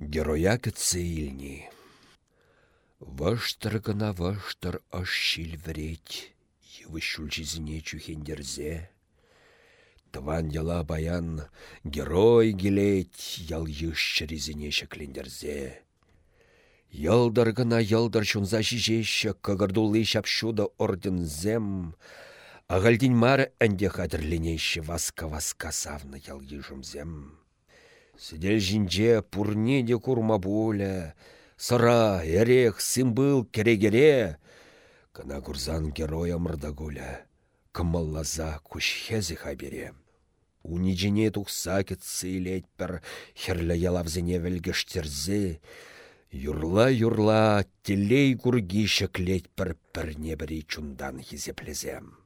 Героя кітсі илні. Ваштыр гына ваштыр аш шилвреть, Евы шүлчізіне чухендерзе. Тван яла баян герой гелеть, ял ешчірізіне шеклендерзе. Йылдыр гына йылдыр чунза жеші, кығырдулы шапшуда ордензем, Ағалдин мар әнде қадірленеші васка-васка савны ял ежімзем. Сидел жинже пурне де курма боля, Сыра, эрех, сымбыл, керегере, Кына курзан героя мырдагуля, Кымаллаза кушхезе хабере. Унижене тухса кетсі летпір, Херлі ялавзене вілгіштерзе, Юрла-юрла, телей курги шеклет пір пірне бірі чундан хизеплезем.